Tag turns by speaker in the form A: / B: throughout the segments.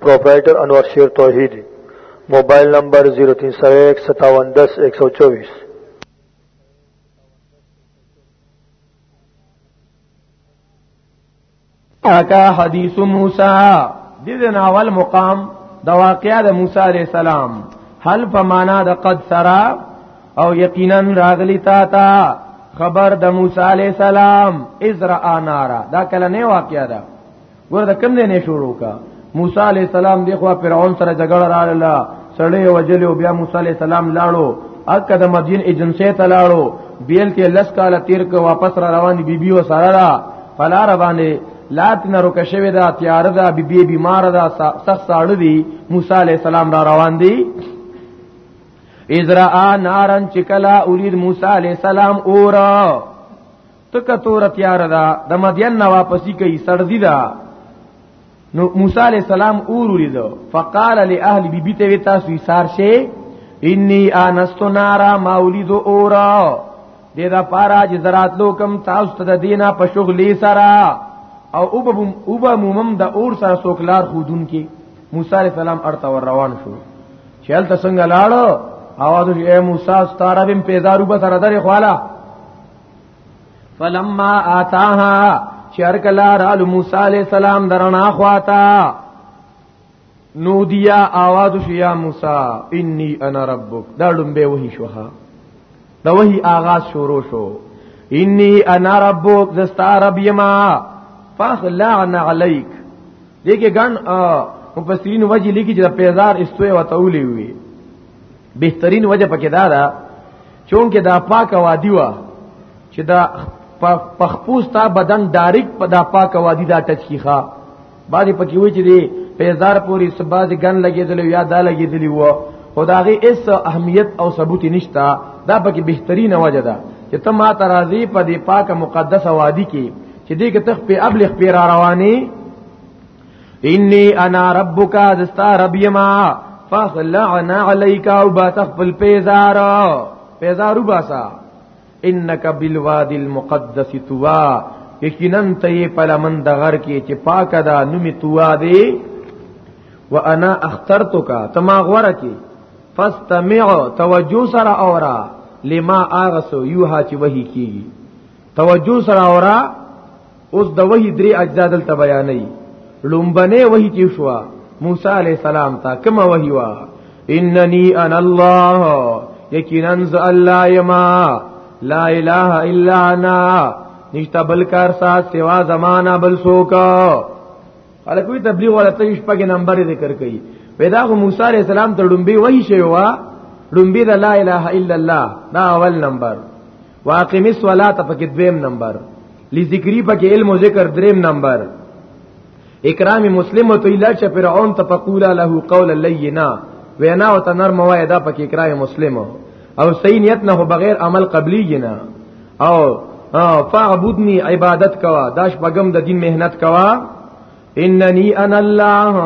A: پروپرائیٹر انور شیر توحیدی موبایل نمبر 03015710124
B: اکا حدیث موسی د دې ناول مقام د واقعیا د موسی علی السلام هل په معنا د قد سرا او یقینا راغلی تا تا خبر د موسی علی السلام ازرا نارا دا کله نه واقعیا ده ګور دا کم نه شروع کا موسی علی السلام دی خو فرعون سره جګړه رااله سړی وجل او بیا موسی علی السلام لاړو اکه د مدین ایجنسی ته لاړو بیل کې لس کاله تیر کو واپس را روان بی بی و سره را فلا روانه لات نه روکه شوی دا تیار دا بی بی بیمار دا سخت ساړه دی موسی علی السلام را روان دی اذرا نارن چکلا اولید موسی علی السلام اورا تکه تور تیار ده د مدین نه واپسی کوي سړځي ده نو موسی علی السلام اور ولید فقال لاهل بی بیت وی تاسو ایثار شي انی انست نارا مولید اورا د دا پارا چې زرات لوکم تاسو ته دینه په شغلې سره او او به او به مومم د اور سره سوکلار خودون کې موسی علی السلام ارته ور روان شو چل ته څنګه لاړو اواز یې موسی ستاره بیم پیزارو به سره درې خواله فلما آتاها چر کلا را موسی علیہ السلام درنا خواتا نودیا آواز شیا موسی انی انا ربک دا لمبه وحی شوها دا وحی آغاز شروع شو انی انا ربک زستا رب یما فخلعنا علیک دیکھے گن مفسرین وجه لیکي چې پیزار استوي وتاولي وي بهترین وجه پکې دا ده چونکه دا پاک وادي وا چې دا پخپوس تا بدن ډایرک په دا پاک وادي دا ټچ کیخه باندې پکې وې چې دی په هزار پوری سباز ګن لګېدل یا دا لګېدلی وو خدای اس اهمیت او ثبوت نشتا دا پکې بهترینه وجه ده چې ته ما ترازی په دې پاک مقدس وادي کې چې دې کې تخ په ابلغ پیر رواني انی انا ربک دستا رب یما فخلعنا علیک او با تخفل پیزار پیزارو باسا انک بالواد المقدس توا یقینا ته په لمن د غر کې چې پاک ده نومي توا دی وانا اخترتک تما غوړه کې فاستمع توجه سره اورا لما اغسو یوها چې وਹੀ کیږي توجه سره اورا اوس د وحی درې اجزا دلته بیانې لومبنه وحی چې شو موسی علی السلام ته کوم وحی وا اننی انا الله یقینا ز الله یما لا اله الا انا نشتا بل کار سات سوا زمانہ بل سوکا خلک وی تبلیغ ولا تیش پګ نمبر ذکر کړي پیدا خو موسی علی السلام ته ډومبي وحی شوی وا ډومبي لا اله الا الله دا اول نمبر واقمی الصلاه پکې دویم نمبر لذکری پکې علم او ذکر دریم نمبر اکرام مسلم ته اله چې فرعون ته فقولا له قولا لینا وینا او تنر موایدا پکې اکرام مسلم او صحیح نیت نه بغیر عمل قبلی جنا او فعبدنی عبادت کوا داش بغم د دین مهنت کوا اننی انا الله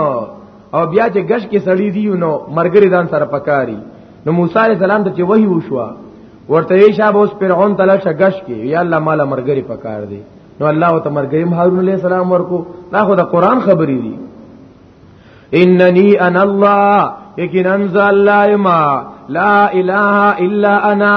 B: او بیا چې غش کې سړی دی نو مرګری ځان سره پکاري نو موسی علی السلام ته چې وਹੀ وشوا ورته یې شابه اوس فرعون تعالی شګش کې یا الله مال مرګری پکار دی نو الله ته مرګریم هارون علی السلام ورکو دا خو د قران خبرې دي اننی انا الله یقینا ذا الله ما لا اله الا انا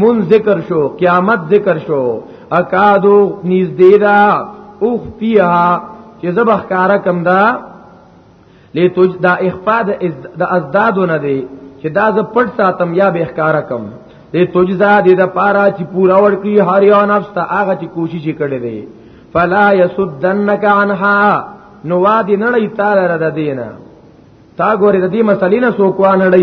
B: مون ذکر شو قیامت ذکر شو اکادو نږدې دا اخفیها چې زبخ کارا کم دا لتوج دا اخفاء د ازدادو نه دی چې دا ز پټ ساتم یا به اخکارا کم دې توجزا دې د پارا چې پورا ورکی هر یو نفس ته هغه چې کوشش کړي دی فلا يسدنك عنها نو وادي نړی تعالی را د دینه تا ګورې د دې مسلې نه سوکوان نړی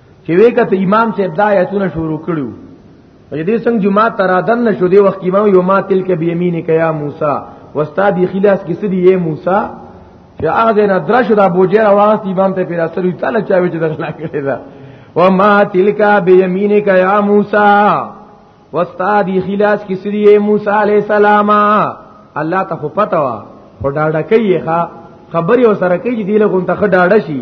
B: چې وکړه امام چې دا آیتونه شروع کړو او دې څنګه جمعه ترادن نشو دې وخت امام یو ما تل کې بیمین کیا موسی وستا دی خلاص کې سدی یې موسی چې هغه نه درش دا بوجه راوست امام ته پیرا سره تعالی چا وچ دغلا کړی دا وما تلکا بیمین کیا موسی وستا دی خلاص کې سدی یې موسی علی السلام الله ته پتا وا خو ډاډه کوي ښا خبري وسره کوي دې له کوم ته ډاډه شي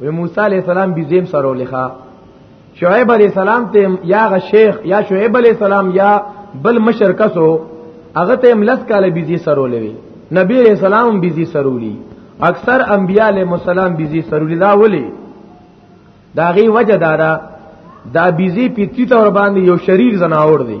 B: وی موسی علی السلام بيزم سره لخوا شعیب علی السلام ته یا غ شیخ یا شعیب علی السلام یا بل مشر کسو هغه ته ملس کاله بيزي سره لوي نبی علیہ السلام بيزي سرولي اکثر انبیاء علیہ السلام بيزي سرولي دا ولي دا غي وجه دارا دا بيزي پیتی تور باندې یو شریر زناور دی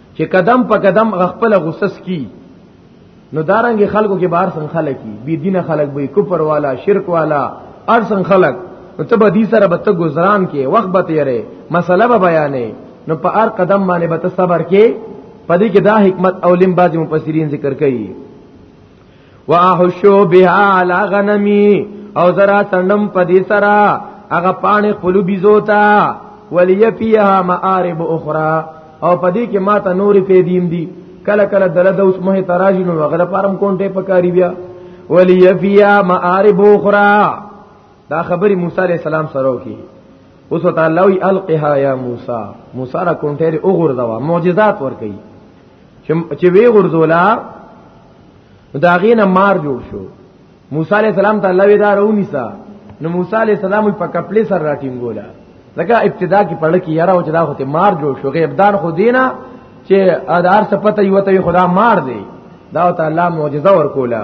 B: چې قدم په قدم غخپل غوسس کی نو دارنګ خلکو کې بار سن خلک کی بی دین خلک به کفر والا شرک والا ار سن خلک نو ته به دې سره به ته گزاران کې وخت به تیرې مسله به بیانې نو په هر قدم باندې به ته صبر کې پدې کې دا حکمت او لم بعض مفسرین ذکر کوي واحشو بها علی غنمی او زرا تندم پدی سرا هغه پانی خپل بيزو تا ولی فیها مآرب اخرى او پدی کې ما ته نور په دیم دی کله کله دله د اوس مه تراجی نو غره پرم کونټه پکاري بیا ولی فیها مآرب اخرى دا خبرې موسی عليه السلام سره وکي اوس تعالی وی القها یا موسی موسی را کونټه او غردوا معجزات ور کوي چې وی غرزولا دا غینه مار جوړ شو موسی علی السلام ته الله ودا رونیسا نو موسی علی السلام په کپلې سره راټینګولا لکه ابتدا کې پړ کې یاره او چې دا هته مار جوړ شو غیب دان خو دینا چې ادار سپته یو ته خدا مار دی دا تعالی معجزه ورکولا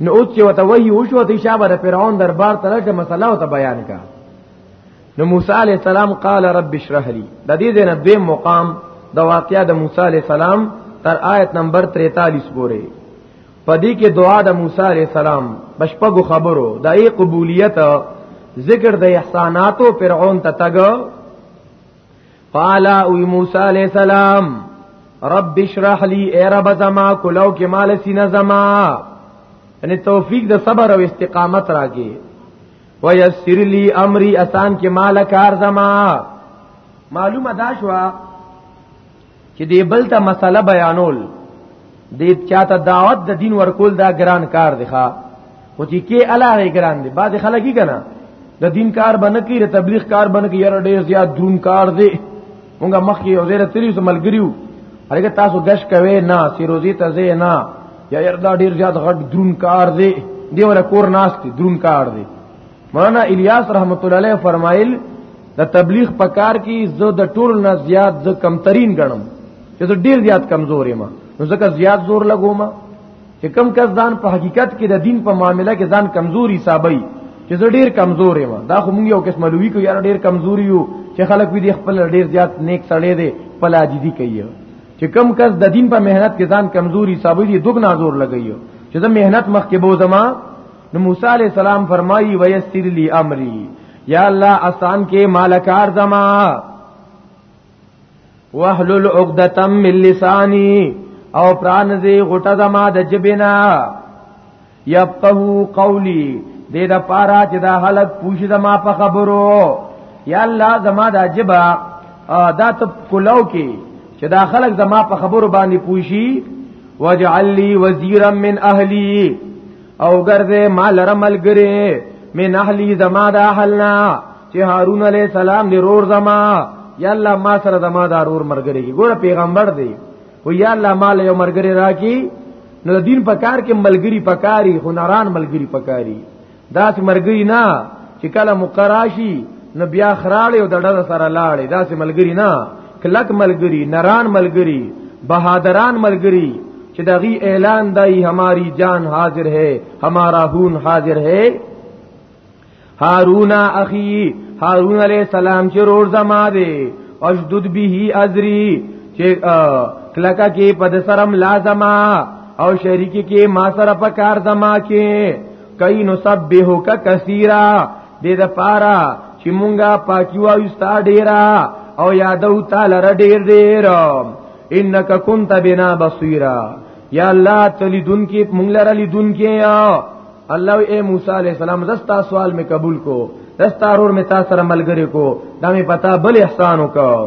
B: نو اوس چې وته وحي وشو ته شابه فرعون دربار ته راځه مسله او ته بیان کا نو موسی علی السلام قال رب اشرح لي د دې دنه دوی مقام د واقعیا د موسی علی السلام تر آیت نمبر 43 پورې پدې کې دعا د موسی علی السلام بشپغو خبرو د ای قبولیت ذکر د احساناتو فرعون ته تګ قال او موسی علیہ السلام رب اشرح لي اے رب زما کلو کې مال سینه زما ان توفیق د صبر او استقامت راکې ويسر لي امري اسان کې مال کار زما معلومه دا شوه چې دی بل ته مسله بیانول دی چاته دعوت د دین ورکول دا ګران کار دی ښا خو چې کې الاره ګران دی بعض خلګي کنه د دین کار باندې کې د تبلیغ کار باندې کې یاره ډیر زیات درون کار دی مونږه مخکې یو زیره تری سو ملګریو هرګه تاسو غش کوي نه سیروزی ته زه نه یا یاره دا ډیر زیات غټ درون کار دی دی ور کور ناس دی درون کار دی مولانا الیاس رحمت الله علیه فرمایل د تبلیغ په کار کې زه د ټول نه زیات ز کمترین ګڼم چې زه ډیر زیات کمزور یم نو ځکه زیات زور لګوم چې کم کس ځان په حقیقت کې د دین په معاملې کې ځان کمزوري حسابي چې زه ډیر کمزور یم دا خو موږ یو کس ملوي کو یار ډیر کمزوري یو چې خلک وی دي خپل ډیر زیات نیک سړی دی خپل عاجزي کوي چې کم کس د دین په مهنت کې ځان کمزوري حسابي دي دګنا زور لګي چې زه مهنت مخ کې بوزما نو موسی علی السلام فرمایي ويسر لي امري یا الله آسان کې مالکار زما واحلل عقدتم من لسانی او پرانځي غټه زما د جبینا یفقهو قولی دې د پارا چې دا حالت پوښي زما په خبرو یا الله زما د جبا دا ته کولو کې چې دا خلک زما په خبرو باندې پوښي وجعل لي وزيرا من اهلي او ګرځه مال رملګری من اهلی زما د اهلنا چې هارون علی السلام دی رور زما یا الله ما سره زما د رور مرګری کی ګوره پیغمبر دی و یا الله مال یو مرګری راکی نو د دین په کار کې ملګری پکاري هنران ملګری پکاري داس مرګری نه چې کله مقراشی نو بیا خراړې او د ډله سره لاړې داسې ملګری نه کلک ملګری نران ملګری بهادران ملګری چې دغه اعلان دای هماری جان حاضر ہے ہمارا هون حاضر ہے هارونا اخی هارون علیہ السلام چې رور زما دی اشدد به ازری چې کلکا کې پد سرم لازما او شریکی کې ما سره په کار زما کې کای نسبحک کثیرا دې د پاره چې مونږه پاکي وایو ستا ډیرا او یادو تعالی ر ډیر ډیر انک کنت بنا بصیرا یا الله تعالی دن کې مونږ لره لیدون کې یا الله اے موسی علیہ السلام زستا سوال می قبول کو زستا رور می تاسو سره ملګری کو دا می پتا بل احسان وکاو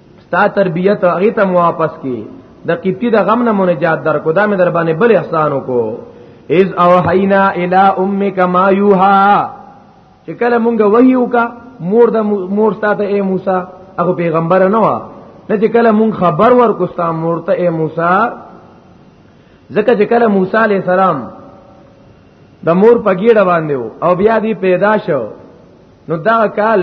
B: ستا تربیت هغه ته واپس کی د قبطی د غم نه منجات در کو دا مې در باندې بل احسان وکړو اذ اوحینا الی امک ما یوها چې کله مونږ وحی وکا مور د مور ساته اے موسی هغه پیغمبر نه و نه چې کله مونږ خبر ورکو ستا مور ته اے موسی ځکه چې کله موسی علی السلام د مور په ګیړه باندې او بیا دی پیدا شو نو دا کال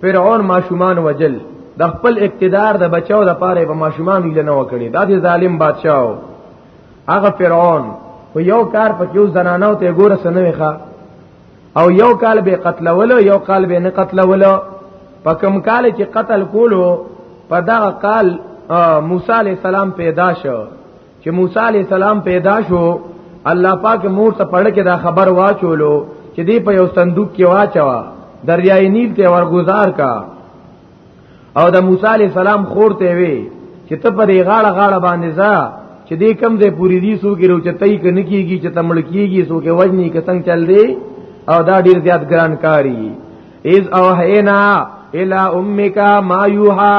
B: فرعون ماشومان وجل د خپل اقتدار د بچاو د پاره په ماشومان ویل نه وکړي دا د ظالم بادشاہ هغه فرعون په یو کار په یو زنانو ته ګوره سنوي ښا او یو کال به قتل ولو یو کال به نه قتل ولو په کوم کال چې قتل کولو په دا کال موسی علی السلام پیدا شو چې موسی علی السلام پیدا شو الله پاک مور ته پړ کې دا خبر واچولو چې دی په یو صندوق کې واچوا دریای نیل ته ورگزار کا او د موسی علی السلام خور ته وی چې ته په دې غاړه غاړه باندې ځا چې دې کم دې پوری دي سو کې روچتای ک نه کیږي چې تمړ کیږي سو کې وزنی ک څنګه چل دی او دا ډیر زیات ګران کاری اذ او حینا الی امک ما یوها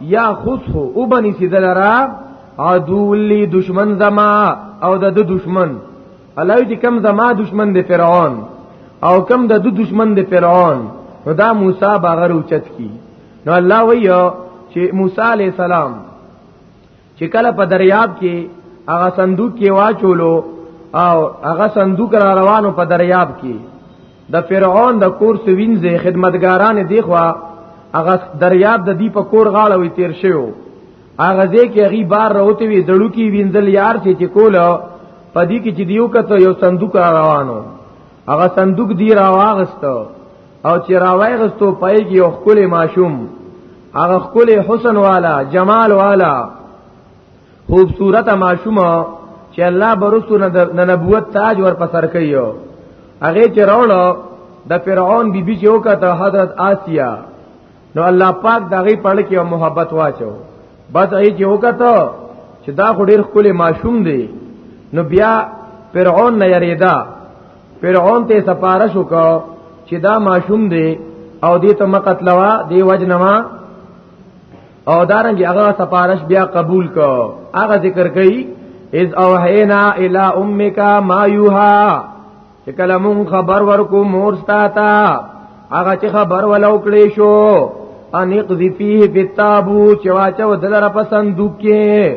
B: یا خصه او بنی سیدلرا عدو لی دشمن زما او د دشمن الله دې کم زما دشمن دی فرعون او کم د دشمن دی فرعون نو دا موسی باغر اوچت کی نو الله ویو چې موسی علی السلام چې کله په دریاب کې هغه صندوق کې واچولو او هغه صندوق را روانو په دریاب کې د فرعون د کور سوینځه خدمتګاران دی خو هغه دریاب د دی په کور غاړه وی تیر شو هغه ځکه غي بار راوته وی دړو کې وینځل یار چې کول پدې کې چې دیو کته یو صندوق را روانو هغه صندوق دی را واغستو او چې راوای غستو پایږي او خپل ماشوم هغه خپل حسن والا جمال والا خوبصورت ماشوم چې الله برسو نه نبوت تاج ور پسر کيو هغه چې راوړو د فرعون بیبي چې وکړه حضرت آسیا نو الله پاک دغه پړ کې او محبت واچو بس ای چې وکړه چې دا خو ډیر خپل ماشوم دی نو بیا فرعون نه یریدا فرعون ته سفارش وکاو چې دا ماشوم دی او دې ته مقتلوا دی وجنما او دارنګ هغه سفارش بیا قبول کو هغه ذکر کړي اذ اوحینا الی امک ما یوها چې کله مون خبر ورکو مور ستاتا هغه چې خبر ولو کړې شو ان قذفیه فی التابوت چې واچو دلر په صندوق کې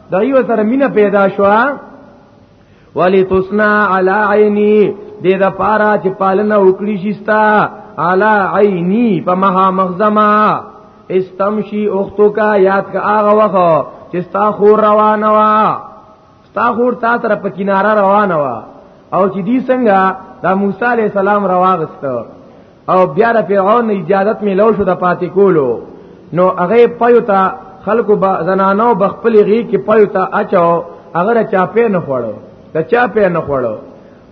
B: دا یو سره مینه پیدا شو ولی تسنا علی عینی دې د پارا چې پالنه وکړي شستا علی عینی په مها مخزما استمشي اختو کا یاد کا هغه وخت چې ستا خور روانه وا ستا خور تا تر په کناره روانه وا او چې دی څنګه دا موسی علی السلام رواغسته او بیا د فرعون اجازت ملو شو د پاتې کولو نو هغه پيوتا خلکو با زنانو بخپل غي کې پيوتا اچو هغه چا په نه خوړو د چا په نه خوړو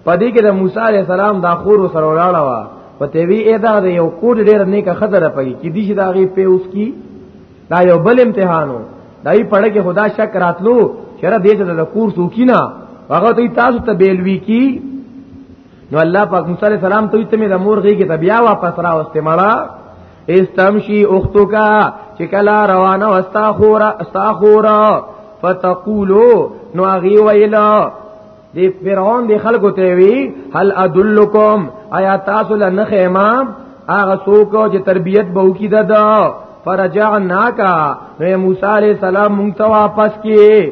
B: پدې کې د موسی عليه السلام دا خور سره ولاړه وا پته وی ادا د یو کوډ ډیر نیکه خزره پي کې دي چې دا غي په اوس کی دا یو بل امتحانو دای پړه کې خدا شک راتلو شر دې چې د کور سوکینا هغه ته تاسو ته بیلوي کی نو الله پاک موسی علیہ السلام ته ته مې د مور غي کې ته بیا واپس را واستې مړه استمشي اختو کا چې کلا روانه وستا خورا استا خورا فتقولو نو اغي ویلا دی فرعون دی خلکو ته وی هل ادلکم آیا تاسو لنه خیمه هغه څوک چې تربيت به وکي دا فرجعناکا نو موسی عليه السلام مونږ ته واپس کی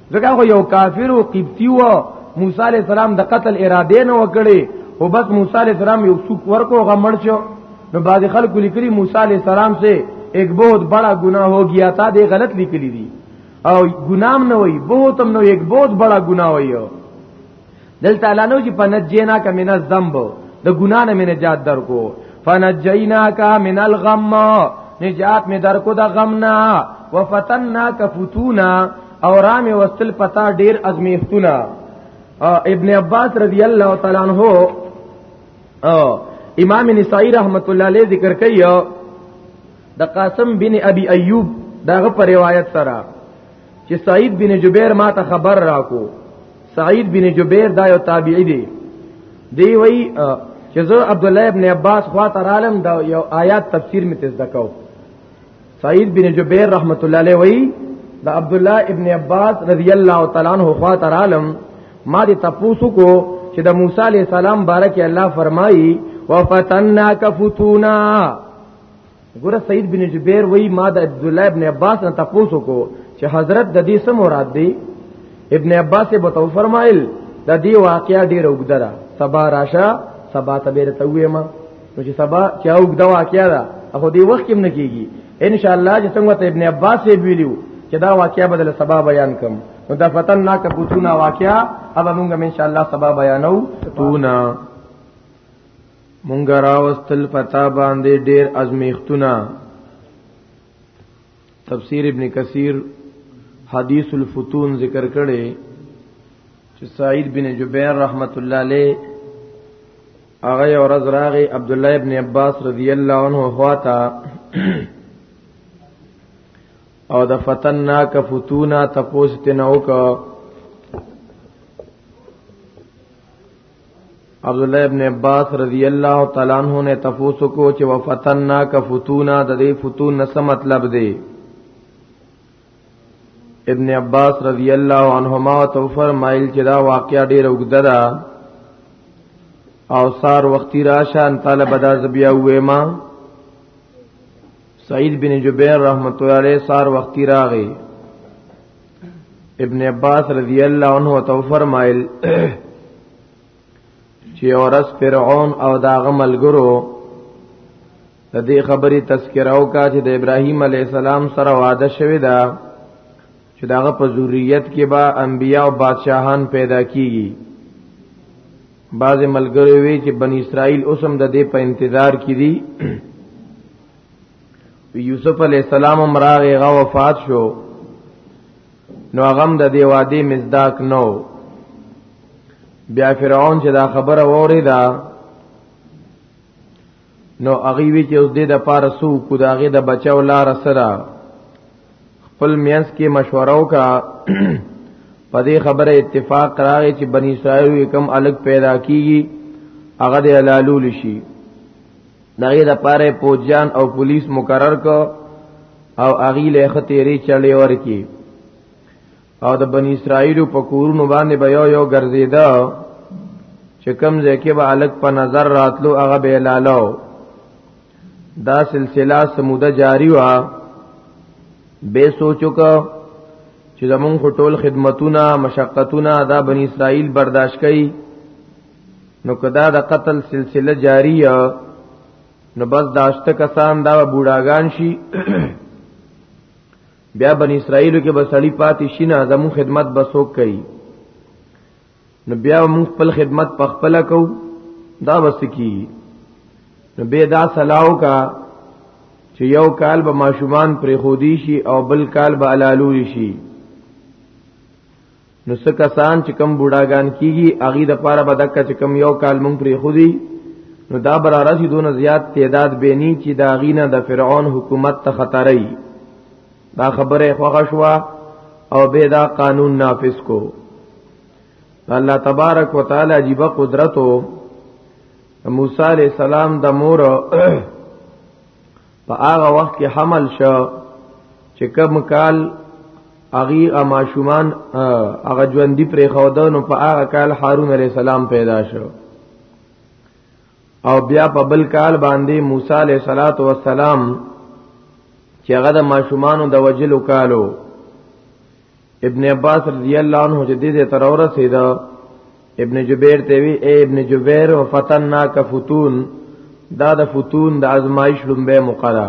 B: ځکه هغه یو کافر او قبطی و موسی علی السلام د قتل اراده نه وکړي او بس موسی علی السلام یو څوک ورکو غمړ شو نو بعض خلکو لیکلي موسی علی السلام سے ایک بہت بڑا گناہ ہو گیا تھا دے غلط لیکلی دي او گنام نه وای بہت هم نو ایک بہت بڑا گناہ وایو دلته الله نو چې پنجینا کا من الذنب د ګنا نه من نجات درکو فنجینا کا من الغم نجات می درکو د غم نه وفتنا کا فتونا او رام وستل پتا ډیر ازمیختونه ابن عباس رضی الله تعالی عنہ امام نسائی رحمت الله علیه ذکر کوي د قاسم بن ابي ايوب داغه پر روایت سره چې سعید بن جبیر ما ته خبر راکو سعید بن جبیر دا یو تابعی دی دی وی چې زه عبد الله ابن عباس خوا تر عالم دا یو آیات تفسیر می تزدا کو سعید بن جبیر رحمت الله علیه وی دا عبد الله ابن عباس رضی الله تعالی عنہ خوا تر عالم ما دې تپوسو کو چې د موسی علی السلام بارک الله فرمایي وفتناک فتونا ګوره سید بن جبیر وای ما د عبد الله ابن عباس نه تاسو کو چې حضرت د دې سم مراد دی ابن عباس به تو فرمایل د دې واقعیا ډیر وګدره سبا راشه سبا تبیر ته وېما نو چې سبا چې وګدا واقعیا ده هغه دې وخت کې نه کیږي ان شاء الله چې څنګه ته ابن عباس یې ویلو چې دا واقعیا بدل سبا بیان کوم نو دا فتن نا کبوتونا واقعیا اب موږ ان شاء الله سبا بیانو تونا مونږ راوستل پتا باندې ډېر ازمیختونه تفسیر ابن کثیر حدیث الفتون ذکر کړي چې سعید بن جبیر رحمت الله علیه هغه ورځ راغی عبد الله ابن عباس رضی الله عنه خواته او د فتننا ک فتونا تپوست نو کو عبد الله ابن عباس رضی الله تعالی عنہ نے تفوس کو چې وفتننا کا فتونا د دې فتون نس مطلب دی ابن عباس رضی الله عنهما تو فرمایل چې دا واقعیا ډیر وګدا دا او سار وختي راشان طالب دا زبیا وې ما سعید بن جبیر رحمت الله علیه سار وختي راغی ابن عباس رضی الله عنه تو فرمایل چې اورس فرعون او داغه ملګرو د دې خبرې تذکرہ او کا چې د ابراهیم علی السلام سره وعده شوی دا چې داغه په ذریت کې با انبیا او بادشاهان پیدا کیږي بعض ملګری وی چې بنی اسرائیل اوسم د دې په انتظار کې دي یوسف علی السلام مراغ غ وفات شو نو غم د دی وادي مزداق نو بیا فرعون چې دا خبره ووري دا نو اغي وی چې اوس دې د پاره سو کو داغه د بچاو لار سره خپل مینس کې مشوره وکا په دې خبره اتفاق راغی چې بنی اسرائیل کوم الګ پیدا کیږي هغه د حلالول شي دغه د پاره پوجان او پولیس مقرر کو او اغي له ختيري چړې ورکی او د بنی اسرائیل په کورونو باندې به یو یو ګرځیدا چې کم ځکه به الګ په نظر راتلو هغه به لالو دا سلسله سموده جاری وا به سوچو کو چې زمون خټول خدمتونه مشقتونه دا بنی اسرائیل برداشت کړي نو کدا د قتل سلسله جاری نو بس داشته کسان دا بوډاګان شي بیا بن اسرائیل کې بسړی پاتې شي نه زمو خدمت بسوک کوي نو بیا موږ خپل خدمت په خپل کو دا بس کی نو به دا سلاو کا چې یو کال به ماشومان پر خودي شي او بل کال به علالو شي نو څه کسان چې کم بوډاګان کیږي اغي د پاره بدکه چې کم یو کال مونږ پرې خودي نو دا بر راشي دونه زیات تعداد بینی چې دا غینه د فرعون حکومت ته خطرې دا خبره خوښه شو او به دا قانون نافذ کو الله تبارک وتعالى عجیب قدرتو موسی علیہ السلام د مور په هغه وخت کې حمل شو چې کوم کال اغي اما شومان هغه ژوندۍ پرې خودونو په هغه کال هارون عليه السلام پیدا شو او بیا په بل کال باندې موسی علیہ الصلات والسلام چې هغه د ماشومان د وجلو کالو ابن عباس رضی الله عنه چې دې تر اورسیدا ابن جبیر ته وی اے ابن جبیر وفتننا کفتون دا د فتون د ازمایش لومبه مقرره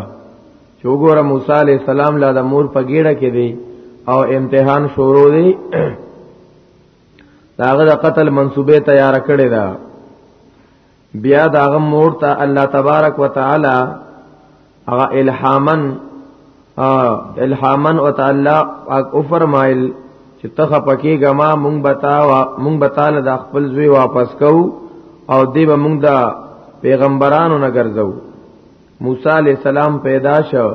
B: چوغور موسی علی السلام لا د مور په ګیړه کې دی او امتحان شروع دی داغه د قتل منسوبه تیار کړی دا بیا دا غ مور ته الله تبارک وتعالى هغه الهامن الهامن او تعالی او فرمایل چې تخه پکې غما مونږ بتا مونږ بتاله د خپل زوی واپس کو او دی به مونږ د پیغمبرانو نه ګرځو موسی علی السلام پیدا شو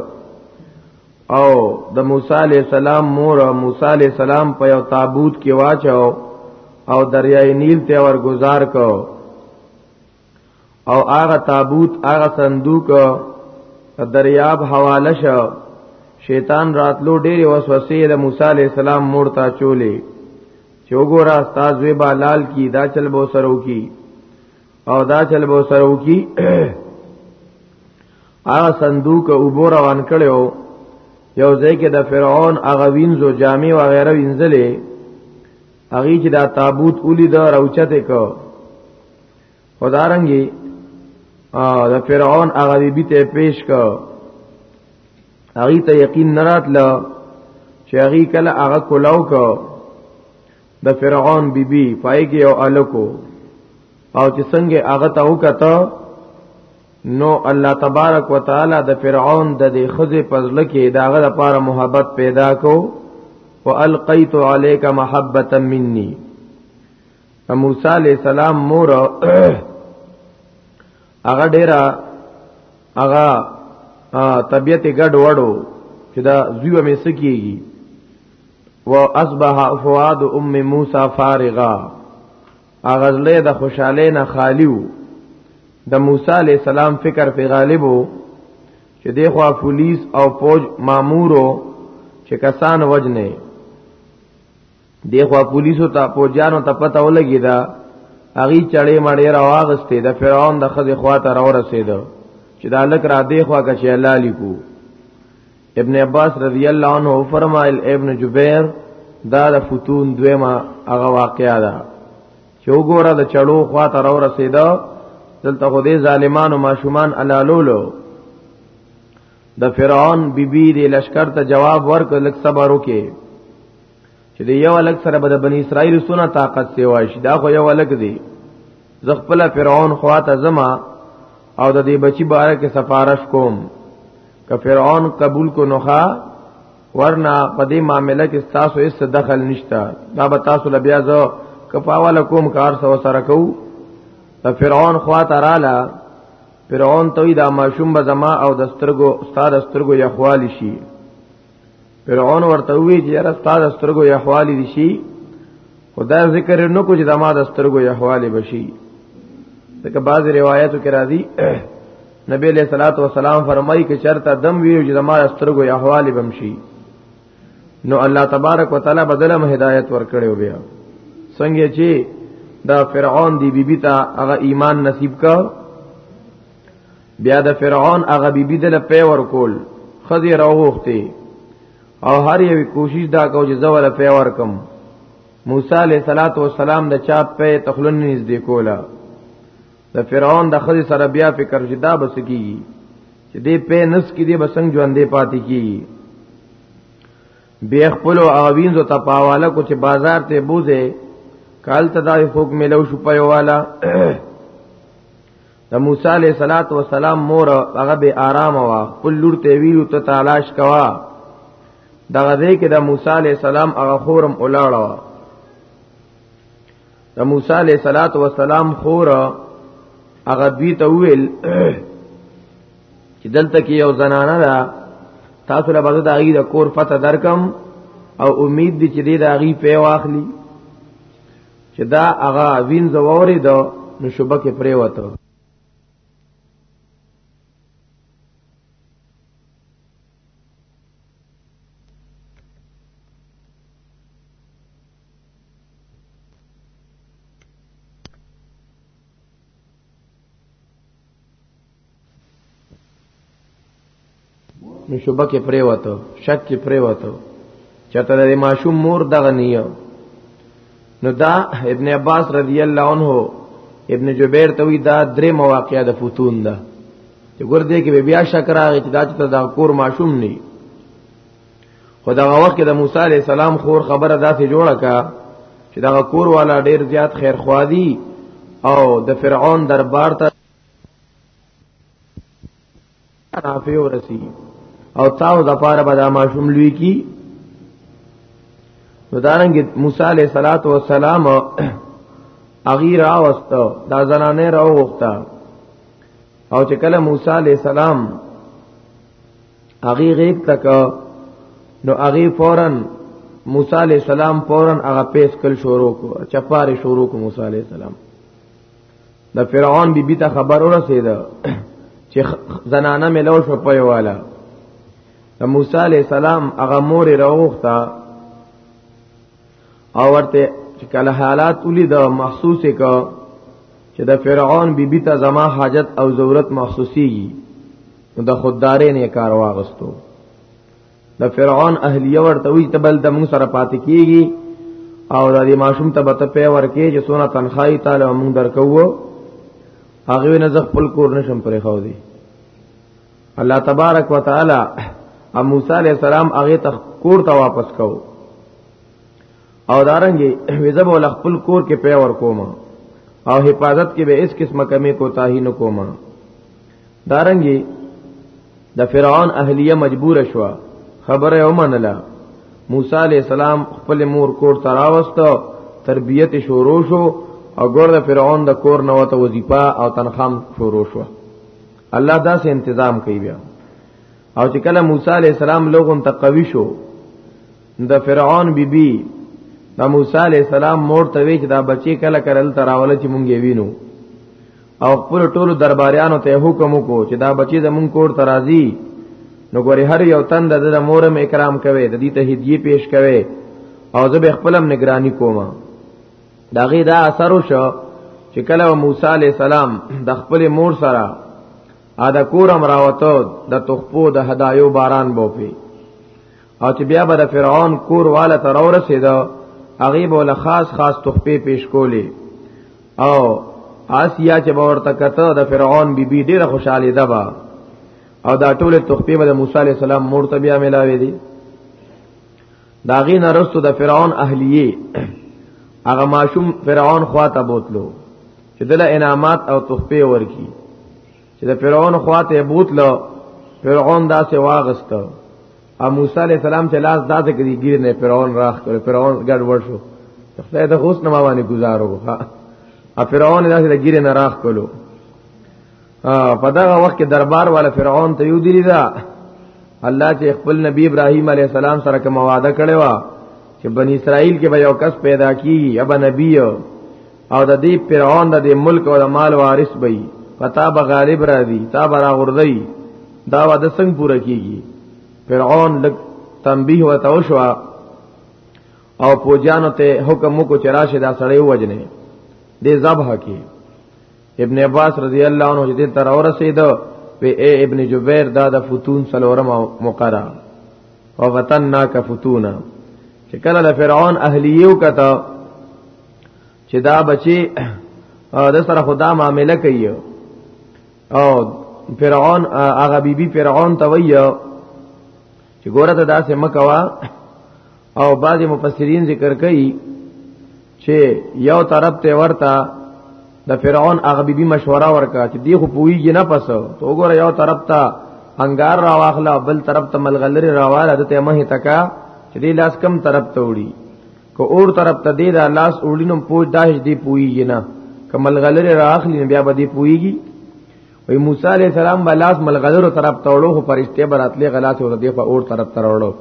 B: او د موسی علی السلام مور او موسی علی السلام په یو تابوت کې واچو او دریای نیل ته ور گزار کو او هغه تابوت هغه صندوق دریاب حواله شو شیطان راتلو ډېر وسوسې د موسی علی السلام مور ته چولې چې وګوره استاد وی بالال کی دا چل بو سرو کی او دا چل بو سرو کی هغه صندوق او بو روان کړو یو ځای کې د فرعون هغه وینځو جامې و غیره وینځلې هغه چې دا تابوت اولی دا راوچته کو خدارنګي د فرعون هغه بي ته پیش کو هغه ته یقین نرات لا چې هغه کله هغه کولاو کو د فرعون بیبي پای کې یو الکو او چې څنګه هغه ته وکړه نو الله تبارک وتعالى د فرعون د دې خزه پزله کې داغه لپاره محبت پیدا کو والقیت علیک محبتا مني موسی علیہ السلام مور هغه ډیره هغه طبیعت ګډ وړو چې دا زیو مې سکیږي واصبح فؤاد ام موسی فارغا اغزله د خوشاله نه خالیو د موسی علی السلام فکر په غالبو چې د خوا پولیس او پوج مامورو چې کسان وجنه د خوا پولیسو ته پوجانو ته پته ولګی دا اغي چړې مړې راواغستې د فرعون د خزې خوا ته راورسېده چې دا لک را دی خوا کچې الله لیکو ابن عباس رضی الله عنه فرمایل ابن جبیر دا د فتون دویما هغه واقعا ده چې وګوره د چړو خوا ته را رسیدا دلته خو دې ظالمانو ماشومان علالولو د فرعون بیبي بی د لشکر ته جواب ورک لک صبر وکي چې د یو الګ سره به د بنی اسرائیل سونه طاقت سیوا شي دا خو یو الګ دی زخپل فرعون خواته زما او د دې بچی باره کې سفارش کوم که فرعون قبول کو نوخه ورنا په دې معاملې کې تاسو هیڅ دخل نشته دا به تاسو لبیا زو کپاواله کوم کار سو سره کو ته فرعون خوا تراله فرعون توي دا ماشوم به زما او د سترګو استاد سترګو یا خوالی شي فرعون ورته وی چې یاره استاد سترګو یحوالی دي شي خدا ذکر نو کو چې د ما د سترګو یحوالی بشي ځکه بعض روایتو کې راځي نبی علیہ الصلوۃ والسلام فرمایي چې چرته دم وی چې د ما د سترګو یحوالی بمشي نو الله تبارک وتعالى بدلم هدایت ورکړیو بیا څنګه چې دا فرعون دی بیبی بی ته هغه ایمان نصیب کړ بیا د فرعون هغه بیبي دل په ور کول خزي راوخته او هر یو کوشش دا کو چې زول په ور کم موسی علیہ الصلات والسلام د چا په تخلن نږدې کولا د فرعون د خزي سره بیا فکر جدا بس کیږي چې دې په نس کې دې بسنګ ژوندې پاتې کیږي بیا خپل اوینځ او تپاواله کو چې بازار ته بوزه کال تدای حکم لو شپایواله د موسی علیہ الصلات والسلام مور هغه به آرام وا په لور ته ویلو ته تلاش کوا دغه دې کې د موسی علیہ السلام هغه خورم ولاړه د موسی علیہ الصلات والسلام خور هغه دوی ته ویل چې دلته کې یو زنانه ده تاسو له بده د هغې د کور پته درکم او امید دي چې دې د هغې پې واخلي چې دا هغه وین زوري دو نو شوبه کې پرې وته نو شوبه کې پرې وته شک کې پرې وته چته د ماشوم مور دغه نیو نو دا ابن عباس رضی الله عنه ابن جبیر ته وی دا درې مواقع د فتون ده چې ګور دې کې بیا شک راغی چې دا چې دا کور ماشوم نه خدا وخت د موسی علی السلام خور خبره داسې جوړه کا چې دا کور والا ډیر زیات خیر خوادي او د فرعون دربار ته نافع ورسی او تاو د پاره به دا ماشوم لوی کی نو دارنګ موسی علیہ الصلات والسلام اغیر راوستو دا زنانه راو وخته او چې کله موسی علیہ السلام اغي غیب تک نو اغي فورا موسی علیہ السلام فورا هغه پیس کل شروع کو چپاره شروع کو موسی علیہ السلام د فرعون بی بی ته خبر ورسید چې زنانه ملو شو په والا د موسی علی السلام هغه مور راوخته او ورته چې کله حالات ولید محسوس ک چې د فرعون بی بی ته زما حاجت او ضرورت محسوسیږي نو د خوددارې نه کار واغستو د فرعون اهلیه ورته وی ته بل د موږ سره پاتې کیږي او د دې ماشوم ته بته په ورکه چې سونه تنخواهي تعالی موږ درکوو هغه نه زغ خپل کور نشم پرې خو دی الله تبارک وتعالى ام موسی علیہ السلام هغه تخ کور ته واپس کو او دارنګي وزب ول خپل کور کې پی ور کوم او حفاظت کې به اس قسمه کمی کو تاهی نه کوم دارنګي د فرعون اهلیه مجبور شو خبره ومنله موسی علی السلام خپل مور کور تراوست تربیت شروع شو او ګور د فرعون د کور نو ته وظیفه او تنخام شروع شو الله دا سه تنظیم کوي بیا او چې کله موسی علی السلام لوګون ته قوي شو د فرعون بیبي بی د موسی علی السلام مور ته وی چې دا بچی کله کرل تراول چې مونږ وینو او خپل ټولو درباریانو ته حکم وکړو چې دا بچی زمون کور ترازی نو ګوري هر یو تن د د مورم اکرام کوي د دې ته هدیه پیش کوي او زه به خپلم نگرانی کوم دا غي دا اثر شو چې کله موسی علی السلام د خپل مور سره ادا کورم راوته د تخپو د هدايو باران بوپی او چې بیا به د فرعون کور والا تر ورسېده هغه به له خاص خاص تخپې پیش کولې او آسیا چې به ورته کته د فرعون بیبي ډیره خوشاله ده با او دا ټول تخپې به د موسی عليه السلام مور ته بیا ملاوي دي دا غي نرستو د فرعون اهلیه هغه ماشوم فرعون خواته بوتلو چې دله انعامات او تخپې ورکی چې د فرعون خواته بوتلو فرعون دا سه واغست او موسی علی السلام چې لاس داسې کړي ګیر نه فرعون راخ کړ فرعون ګډ ور شو خدای د حسن ما باندې گزارو ها ا فرعون داسې د ګیر نه راخ کړو په دغه وخت کې دربار والا فرعون ته یو دی دا الله چې خپل نبی ابراهیم علی السلام سره کوم وعده کړی و چې بنی اسرائیل کې به یو کس پیدا کیږي یا به نبی او د دې فرعون د دې ملک او د مال وارث به پتا به غالب را دي تا به را غردي دا وعده څنګه پوره کیږي فرعون لک تنبیه و توشوا او پوجانو ته حکم کو چراشه دا سړی وجنه دې ذبح کی ابن عباس رضی الله عنه دې تر اور رسید و اے ابن جبیر دا د فتون سلورم مقرا او وطن نا ک فتونا چې کله فرعون اهلیو کته چې دا بچي د سره خدا معاملې کوي او فرعون هغه بیبي فرعون ته وایي چې ګوره ته داسې مکوا او بعض مفسرین ذکر کوي چې یو طرف ته ورته د فرعون هغه بیبي مشوره ورکا چې دی خو پویږي نه پس ته وګوره یو طرف ته انګار را واخلا بل طرف ته ملغلری را واله دته مه تکا چې دی لاس کم طرف ته وړي که اور طرف ته دی دا لاس اولینم پوج داش دی پویږي نه که ملغلره راخلی بیا به دی پویږي وی موسی علیہ السلام با لاس ملغلره طرف ته وړو خو پرشته براتلې غلاس ور دی په اور طرف ته وړو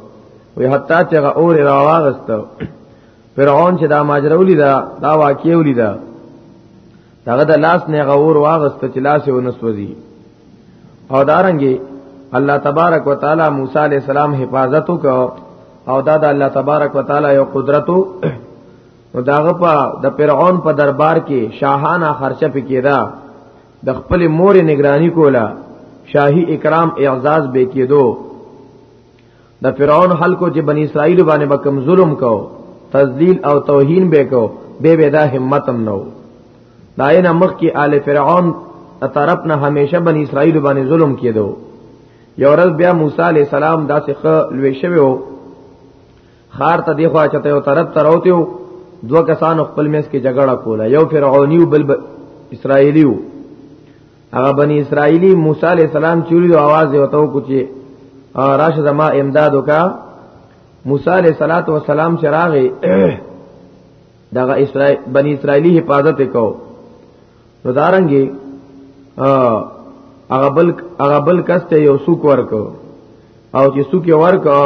B: وی حتی چې غ اور راواغست فرعون چې دا ماجرولی دا دا واقعي ولیدا داغه د لاس نه غور واغست چې لاس یې ونسوځي او دارنګي الله تبارک وتعالى موسی عليه السلام حفاظت وکاو او دا د الله تبارک وتعالى یو قدرت او داغه په د فرعون په دربار کې شاهانه خرچه پکېدا د خپل مور نگرانی کولا شاهي اکرام اعزاز به کېدو د فرعون خلکو چې بنی اسرائیل باندې به کم ظلم کو تذلیل او توهین به کو به به دا همت هم نو داینه مخ کې آل فرعون طرف نه همیشه بنی اسرائیل باندې ظلم کېدو یو ورځ بیا موسی علی السلام داسې خ لوي شوی وو خار ته دی خو چته یو طرف ته راوته وو دوه کسان خپل میس کې جګړه کوله یو فرعونی او بل اسرائیلی وو هغه بنی اسرائیلی موسی علی السلام چوری او आवाज یې وته کوچی راشه زما امداد وکا موسی علی صلوات و سلام چراغه دغه اسرائیل بنی اسرائیلی حفاظت کو نو دارنګي هغه بل هغه بل کس ته یو سوک ورکو او چې سوک یې ورکو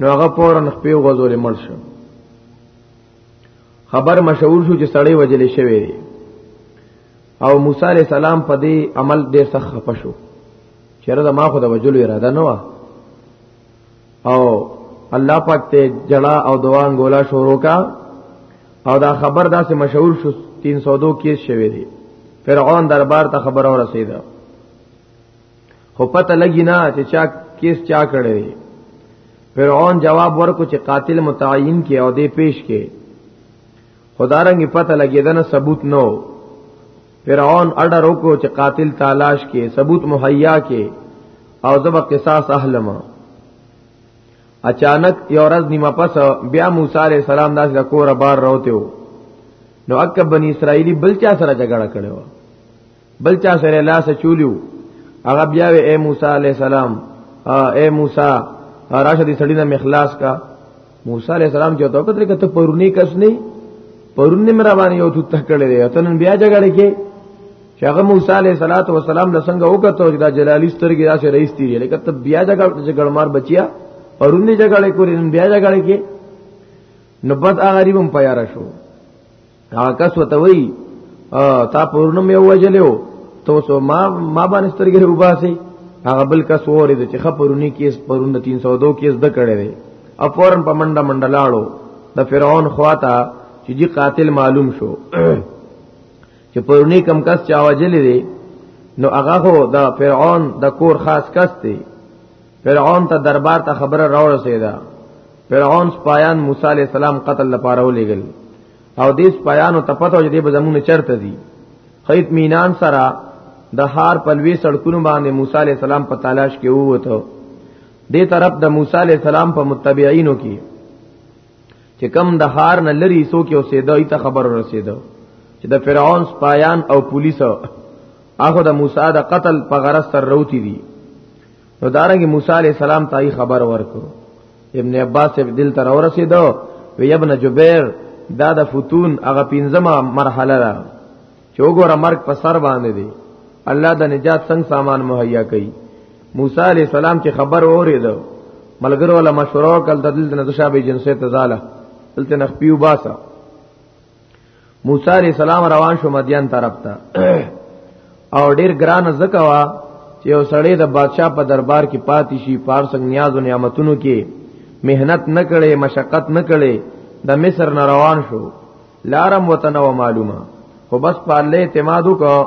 B: نو هغه پورن خپل غزول مړ شو خبر مشهور شو چې سړی وجلې شوی دی او موسی علی السلام په دې عمل ډیر سخت خپه شو چیرې دا ما خو د وجلو اراده نه و او الله پاک ته جلا او دوان ګولا شروع کا او دا خبر دا سه مشهور شو 302 کیس شوی دی فرعون دربار ته خبر اور رسیدا خو پته لګی نه چې چا کیس چا کړی فرعون جواب ورکو چې قاتل متعین کې او دې پیش کې خدارنګ پته لګیدنه ثبوت نو فرعون اډر وکړو چې قاتل تلاش کې ثبوت مهیا کې او زب قصاص اهلما اچانک یو ورځ نیمه پس بیا موسی علی السلام داس د کور بار راوته نو اکب بنی اسرائیلی بل چا سره جګړه کړو بل چا سره لاس چولیو هغه بیا وی اے موسی علی السلام اے موسی راشه دې سړی نه مخلاص کا موسی علی السلام چې تو کتر کته پرونی کس نه پرونی مرا باندې یو ته کړی دی ته نن بیا جګړه کې چې هغه موسی علی صلوات و سلام له څنګه وکړو چې دا جلالی سترګې داسې رئیس دی لکه ته بیا جګړه مار بچیا پرونی جګړه کورې نن بیا جګړه کې نو بد هغه غریبم پیار شو هغه کس وته وی تا پورنه مې وجلو تو سو ما ما باندې سترګې وباسي هغه بل کس وره چې خبرونی کیس پرونه 302 کیس د کړه دی او فورن په منډه منډه لاړو د فرعون خواته چې جی قاتل معلوم شو چې پرونی کم کس چا وجلې دی نو هغه هو د فرعون د کور خاص کس دی فرعون ته دربار ته خبره راوړه سیدا فرعون سپایان موسی علی السلام قتل لپاره ولېګل او دې سپایانو ته پته وجه دې به زمونه چرته دي خیت مینان سره د هار پلوي سړکونو باندې موسی علی السلام په تلاش کې ووته دې طرف د موسی علی السلام په متبعینو کې چې کم د هار نه لري سو کې اوسېدای ته خبر رسیدو چې د فرعون سپایان او پولیسو هغه د موسی د قتل په غرض سره روتی دي نو دارنګ موسی علی السلام تای خبر ورکو ابن عباس دل تر ورسیدو وی ابن جبیر دا د فتون هغه پنځمه مرحله ده چې وګوره مرګ په سر باندې دی الله د نجات څنګه سامان مهیا کړي موسی علی السلام چې خبر اوریدو ملګرو ولا مشوره کول د دل نه شابه جنسه تزاله دلته نخپیو باسه موسی علی السلام روان شو مدین طرف ته او ډیر ګران زکوا چې یو سړی د بادشاہ په دربار کې پاتې شي پارسنګ نیاز او نعمتونو کې مهنت نه کړي مشقت نه کړي د مصر نه روان شو لارم وطن و معلومه خو بس په الله اعتماد وکړه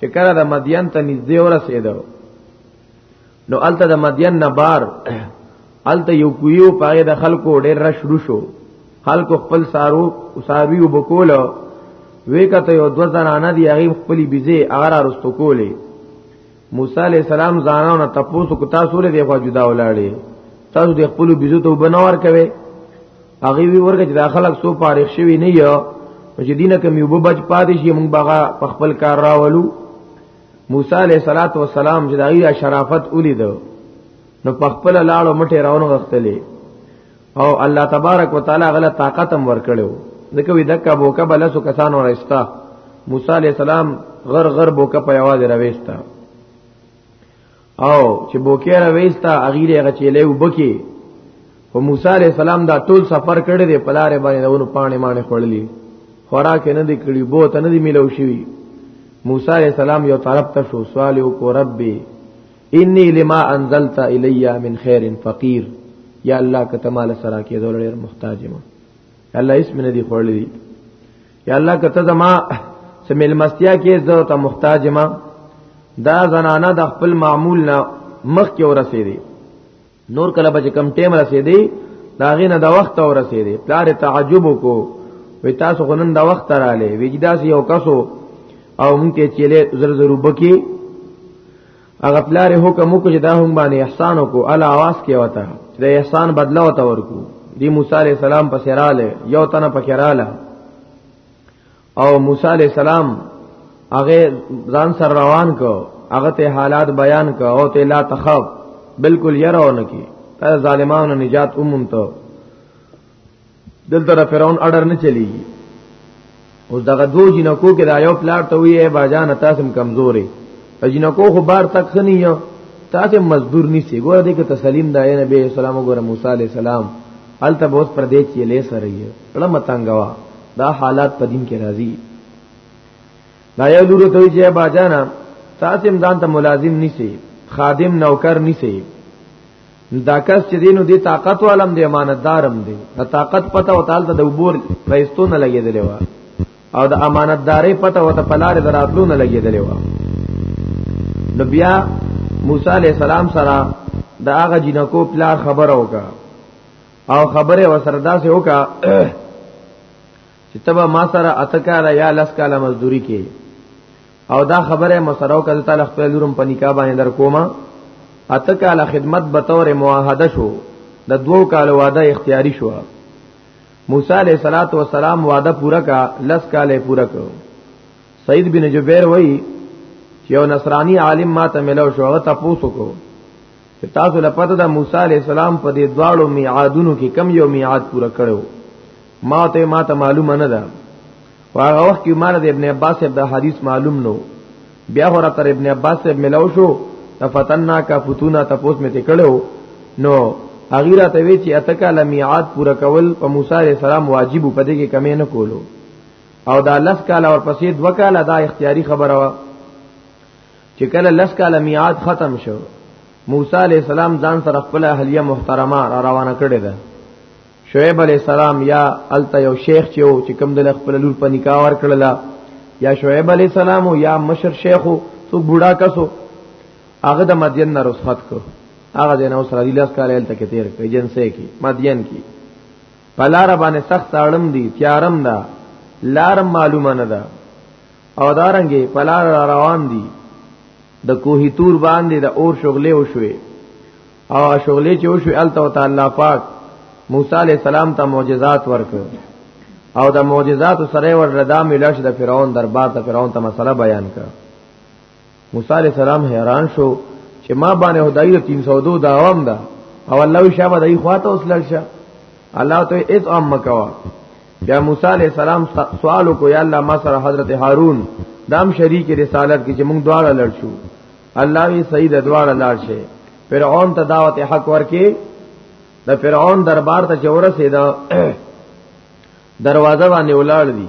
B: چې کله د مدین ته نږدې ورسېدو نو الته د مدین نه بار الته یو کویو پای د خلکو ډېر را شروع شو خلکو خپل سارو ساروی وبکول وی کته یو دو زنانه دی هغه خپل بيزه هغه را رستو کولې موسی علی السلام زانو نه تپوس کو تاسو له دیغه جدا ولاړې تاسو د خپل بيزه ته وبنور کوي هغه وی ورګه چې داخله سو پاره شوی نه یو چې دینه کوم یو بچ پاتې شي موږ بغا په خپل کار راولو موسی علیہ الصلات والسلام چې دایره شرافت ولید نو په خپل لاړو مټه راونو غختلې او الله تبارک وتعالى غل طاقت هم ورکړو ځکه وی دکا بوکا بلسو کسانو رستا موسی علیہ السلام غر غر بوکا په یوازې راويستا او چې بوکیر وېستا اغیره هغه چې له وبکی او موسی علی السلام دا ټول سفر کړی دی په لارې باندې دونو پانی مانې خړلې خوراک نه دی کړی بو ته نه دی ملو شوی موسی علی السلام یو طرف ته شو سوال وکړ ربي انی لما انزلت الی من خیر فقیر یا الله کتمال سره کې زول ډیر محتاج ما الله اسم نه دی خړلې یا الله کته زما سمیل مستیا کې زه ته محتاج ما دا زنانه د خپل معمول نه مخ کې ورسېدي نور کله به کم ټیم رسېدي دا غینه د وخت ورسېدي پلار تعجب کو وی تاسو غنن د وخت را لې وی داسې یو کسو او مونږ کې چيله زر زر وبکی هغه پلار حکم وکړي دا هم باندې احسان وکړو ال اواز کې وته د احسان بدلا وته ورکو دی موسی عليه السلام په سراله یو تنه په کراله او موسی عليه السلام هغه ځان سره روان کو هغه ته حالات بیان کو او ته لا تخاف بالکل یره ونکي ته ظالمانو نجات اومم ته دلته د فرعون اډر نه چلیږي اوس دغه دو جنکو کې دا یو پلاټ ته ویې باجان تاسو کمزورې جنکو خو بار تک خنی یو تاسو مزدور نسی ګوره دې کې تسلیم دای نبی اسلام ګوره موسی علی السلام الته بہت پردې کې لې سره یې اړه متنګوا دا حالات په دین کې راځي دا یو لور ته چې باجان تاسو ځان ته ملازم نسی خادم نوکر نسی دا کس چې دینو دی طاقت عالم دی امانتدارم دی دا طاقت پته او تعالی د وبور پیسو نه لګیدلې و او د امانتدارې پته او ته پلار دراتلو نه لګیدلې و نو بیا موسی علی السلام سره دا هغه جنکو پلار خبره وکا او خبره وسره داسې وکا چې تبا ما سره اتکاله یا لس کاله مزدوری کې او دا خبره مسرو کده تعالی خپل لورم په نکاح باندې در کومه اته کاله خدمت به تور معاهده شو د دوو کالو وعده اختیاري شو موسی علیہ الصلات والسلام وعده پورا کا لس کاله پورا کو سید بن جبیر وای چې یو نصرانی عالم ما ته ملو شو هغه تاسو کو چې تاسو لپاره د موسی علیہ السلام په دې دواړو میعادونو کې کم یو میعاد پورا کړو ما ته ما ته معلومه نه ده هغه وخت کې مال د ابن عباس د حدیث معلوم نو بیا هره تر ابن عباس سره ملاو شو تفتنا کا فتونا تپوس می تکړو نو اغیرا ته وی چې اتکا لمیعات پورا کول په موسی علیہ السلام واجب په دې کې کمی نه کولو او دا لس کاله اور پسې دو کاله دا اختیاري خبره وا چې کله لس کاله میعاد ختم شو موسی علی السلام ځان سره خپل اهلیه محترمه را روانه کړې ده شعیب علی السلام یا الته یو شیخ چې او چې کوم د خپل لور په نکاح ور کړل یا شعیب علی السلام یا مشر شیخ تو بوډا کسو هغه د مدین نه رخصت کو هغه د نو سره لاس کار الته کې تیر کوي جنسه کې مدین کې پلار باندې سخت اړم دي تیارم دا لارم معلومه نه ده او دارنګي پلار روان دي د کوهی تور باندې د اور شغله وشوي او شغلې چې وشو الته تعالی پاک موسی علی السلام ته معجزات ورکړ او د معجزات سره ور ردا ملاش د فرعون دربار ته فرعون ته مسله بیان کړ موسی علی السلام حیران شو چې ما باندې خدای 302 داوام ده دا او الله شابه دای خواته اوس لړشه الله ته اس ام مکوا بیا موسی علی السلام سوال کو یا الله ما سره حضرت هارون دام شریک رسالت کې چې موږ دواړه لړ شو الله وی سید ادوار لار شي فرعون ته دعوت حق ورکي د فرعون دربار ته چوره سیدا دروازه باندې ولاړ دي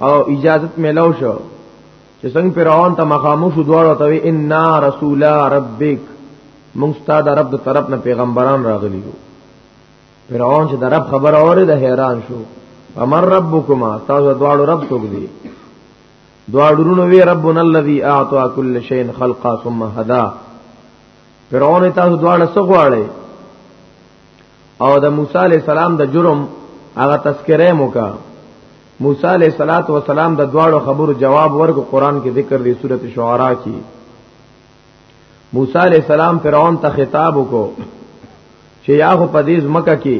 B: او اجازت ملو شو چې څنګه فرعون ته مخامخ دواړو ته ان رسول ربک مونږ ستاسو رب د طرف نه پیغمبران راغلي یو فرعون چې د رب خبر اوري د حیران شو امر ربکما تاسو دواړو رب څوک دی دواړونو وی ربنا الذي اعطى كل شيء خلقا ثم هدا فرعون تاسو دواړه سغواړي او د موسی عليه السلام د جرم هغه تذکرې موکا موسی علیہ الصلات والسلام د دواړو خبرو جواب ورکو قران کې ذکر دی سورته شعراء کې موسی علیہ السلام فرعون ته خطاب وکړو چې یا خو په دې ځمکه کې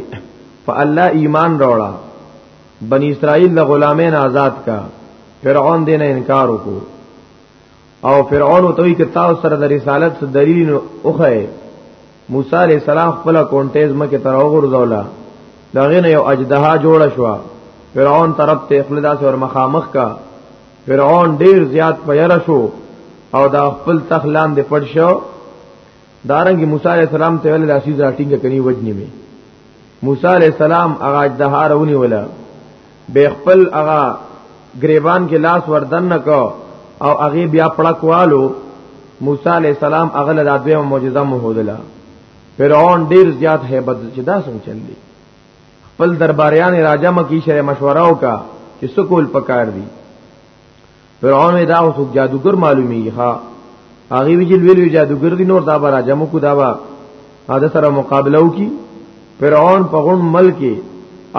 B: په الله ایمان راوړه بنی اسرائیل له غلامین آزاد کا فرعون دې نه انکار وکړو او فرعون ته یې کتا سره د رسالت سره دلیل اوخه موسی علی السلام خپل کونټیز مکه تر وګرځولا داغه نه یو اجدها جوړ شو فرعون طرف ته خپل داس ور مخامخ کا فرعون ډیر زیات پیر شو او دا خپل تخلان دی پړ شو دارنګ موسی علی السلام ته ویل راشي ځاټینګ کني وجنی می موسی علی السلام هغه د هارونی ولا به خپل هغه گریبان کې لاس وردن نکو او هغه بیا پړکوالو موسی علی السلام هغه له دویمه معجزه مو هودله فرعون ډیر زیات hebat چې دا څنګه چلی خپل درباریان راجم کی شر مشوره وکا چې سکول پکار دی فرعون دا اوس جادوګر معلومی ها هغه ویل ویل جادوګر دی نور دا به راجم کو دا به دا سره مقابله وکي فرعون په غون ملک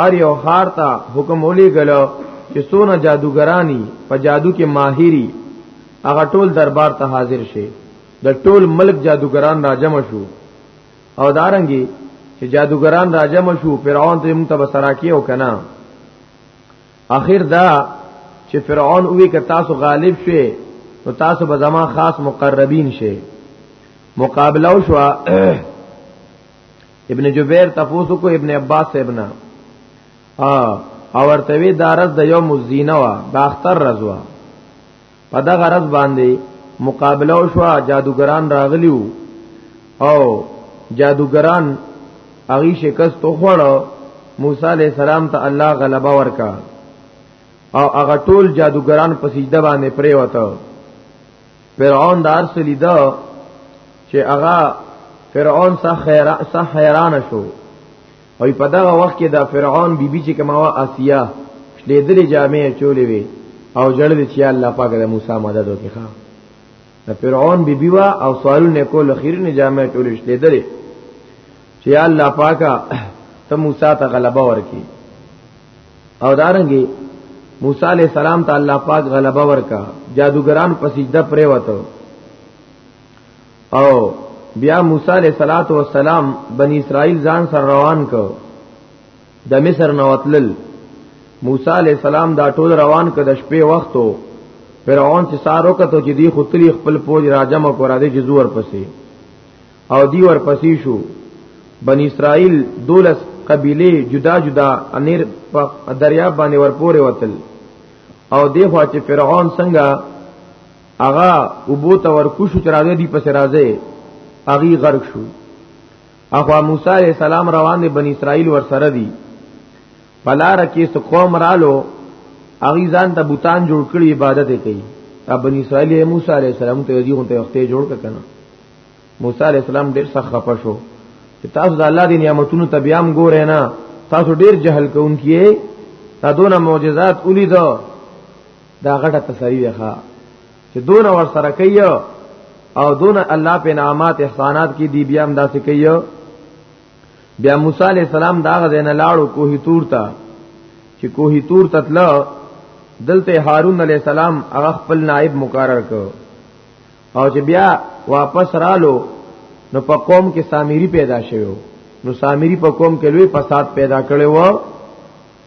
B: ار یو خار ته حکم ولي غلو چې سونه جادوګرانی په جادو کې ماهری هغه ټول دربار ته حاضر شي د ټول ملک جادوګران راجم شو او دارنګي چې جادوګران راجم شو فرعون ته موږ ته بسراکی او کنا اخر دا چې فرعون وی ک تاسو غالب شئ نو تاسو به زما خاص مقربین شئ مقابله شو ابن جبیر تفوسو کو ابن عباس سے ابن او ورتوی دارز د یوم الزینه وا باختر رضوا په دا غرض باندې مقابله او شو جادوګران راغلیو او جادوګران اغي شکست خوړو موسی علی السلام ته الله غلبه ورکا او هغه ټول جادوګران په سجده باندې پرې وته فرعون دار سلیدا چې هغه فرعون سه حیران شو او په دا وخت کې دا فرعون بیبي بی چې کماوه اسیا شلې درې جامې چولې وي او جړل چې الله پاک د موسی مدد وکړي ښا د فرعون بیبي بی وا او سوالونه کول خیرن جامې چولې شلې درې چې الله پاکا ته موسی ته غلبه ورکړي او دارنګي موسی علی السلام ته الله پاک غلبه ورکا جادوګران په سجده پرې وته او بیا موسی علیہ الصلات والسلام بنی اسرائیل ځان سره روان کو د مصر نو وتلل موسی علیہ السلام دا ټول روان ک د شپې وختو فرعون چې سارو کته چې دی خپل خپل فوج راجم کو را دي جزور پسې او دی ور پسې شو بنی اسرائیل دولس قبیله جدا جدا انیر په دریا باندې ورپورې وتل او دی خو چې فرعون څنګه هغه ابو ته ورکو شو چې راځي دی پس راځي هغه غرق شو اخوا موسی علیہ السلام روان دي بنی اسرائیل ور سره دي پلار کې څو قوم رالو هغه ځان ته بوتان جوړ کړی عبادت کوي ا بنی اسرائیل موسی علیہ السلام ته دی غونته وخت جوړ ککنه موسی علیہ السلام ډیر سخت خپه شو چې تاسو د الله دی نعمتونو ته بیا هم ګورئ نه تاسو ډیر جهل کوونکی تاسو دونه معجزات ولیدو دا غټه تسلی ده چې دون ور سره کوي او دون الله په نعمت احسانات کې دی بیا هم داسې کوي بیا موسی علی السلام دا غزین لاړو کوه تور ته چې کوه تور تتلو دلته هارون علی السلام هغه خپل نائب مقرر کړ او چې بیا واپس رالو نو په قوم کې سامری پیدا شوه نو سامری په قوم کې لوی فساد پیدا کړي وو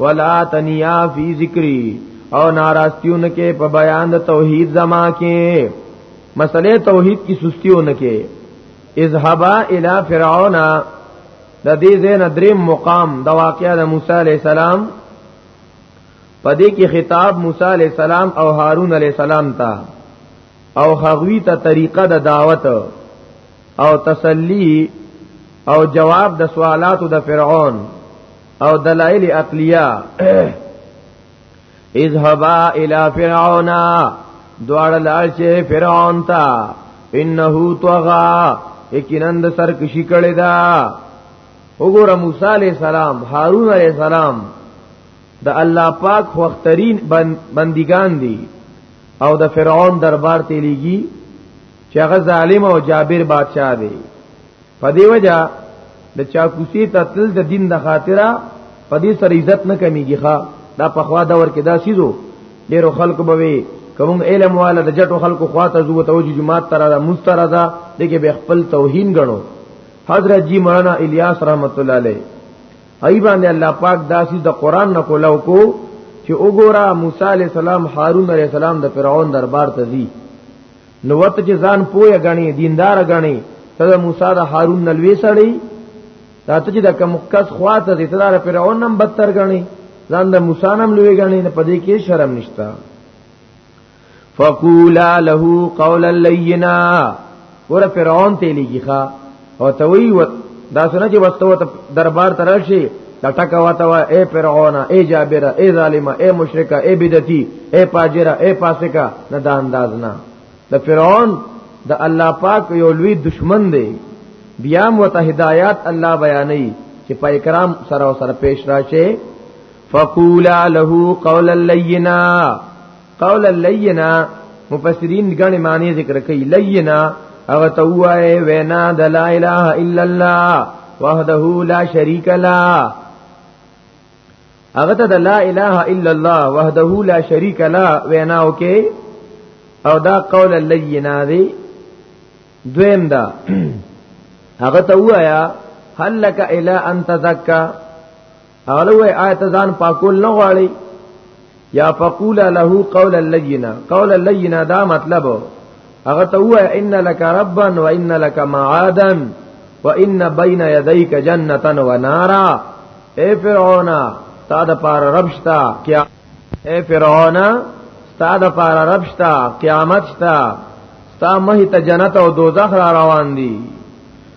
B: ولا تنیا فی ذکری او ناراستیون کې په بیان د توحید زما کې مسئله توحید کی سستیون کې اذهبا الی فرعون د دې زین دریم مقام د واقعې د موسی علی السلام پدې کې خطاب موسی علی السلام او هارون علی السلام ته او هغوی ته طریقه د دعوت او تسلی او جواب د سوالاتو د فرعون او دلائل عقلیه اذهبا الى فرعون دوړ لار شي فرعون تا انه طغى یقینا د سرکشي کړي دا وګوره موسی علی السلام هارون علی السلام د الله پاک وخترین بندگان دي او د فرعون دربار ته لیږي چې هغه ظالم او جابر بادشاہ دی په دی وجہ د چا کوسی ته تل د دین د خاطره په دې سره عزت نه کمیږي ښا دا په خوا دور کې دا سیزو ډیرو خلکو به وي کوم علم والا د جټو خلکو خواته زو ته وجو جماعت تر دا مستر دا دغه به خپل توهین غنو حضرت جی مولانا الیاس رحمت الله علیه ای باندې الله پاک داسې د قران نه کولاو کو چې وګوره موسی علی السلام هارون علی السلام د فرعون دربار ته ځي نو وته چې ځان پوهه غني دیندار غني ته د موسی د هارون نلوي سړی دا ته چې د کوم کس خواته دي تدار فرعون نم بدتر غني ځان د موسی نم لوي غني نه پدې کې شرم نشتا فقولا له قولا لینا ور فرعون ته لګي ښا او ته وی و دا سونه چې وستو ته دربار ترشي دا ټکا واته وا اے فرعون اے جابر اے ظالم اے مشرک اے بدعتي اے فاجر اے فاسق نه دا انداز نه د فرعون د الله پاک یو لوی دشمن دی بیا مو ته هدایت الله بیانې چې په اکرام سره سره پیش راشي فقولا له قولا لینا قول لینا مفسرین غنی معنی ذکر کوي لینا او ته وای وینا د لا اله الا الله وحده لا شریک لا هغه ته د لا اله الا الله وحده لا شریک لا وینا وکي او دا قول لینا دی دویم دا هغه ته وایا هل لك الا ان تزکا هغه وای آیت ځان پاکول نه غواړي یا فقول له قول اللجنا قول اللجنا دا مطلب هغه ته وای ان لك ربا وان لك معادا وان بين يديك جنتا ونارا اے فرعون تا د پار ربشتا کیا اے فرعون تا د پار ربشتا قیامت شتا تا مه ته جنت او دوزخ را روان دي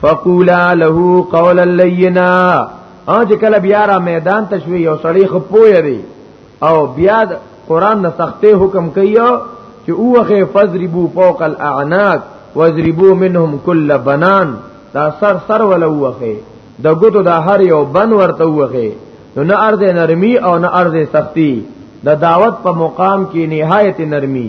B: فقولا له قولا لینا او چې کله بیا را میدان تشوی یو سړی خپوی دی او بیا قران د سختې حکم کوي چې اوخه فضربو فوق الاعناق وضربو منهم كل بنان دا سر سر ولا اوخه د ګوتو د هر یو بن ورته اوخه نو نه ارزه نرمي او نه ارزه سختی د دعوت په مقام کې نهایت نرمي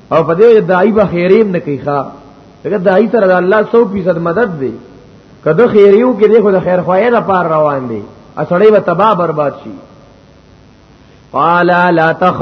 B: او په دې دای به خیریم نه کوي ښا دغه دای سره د الله 100% مدد دی کله خیریو کې دغه خیر خوایې د پار روان دی اصلې و تباہ برباد شي قال لا تخاف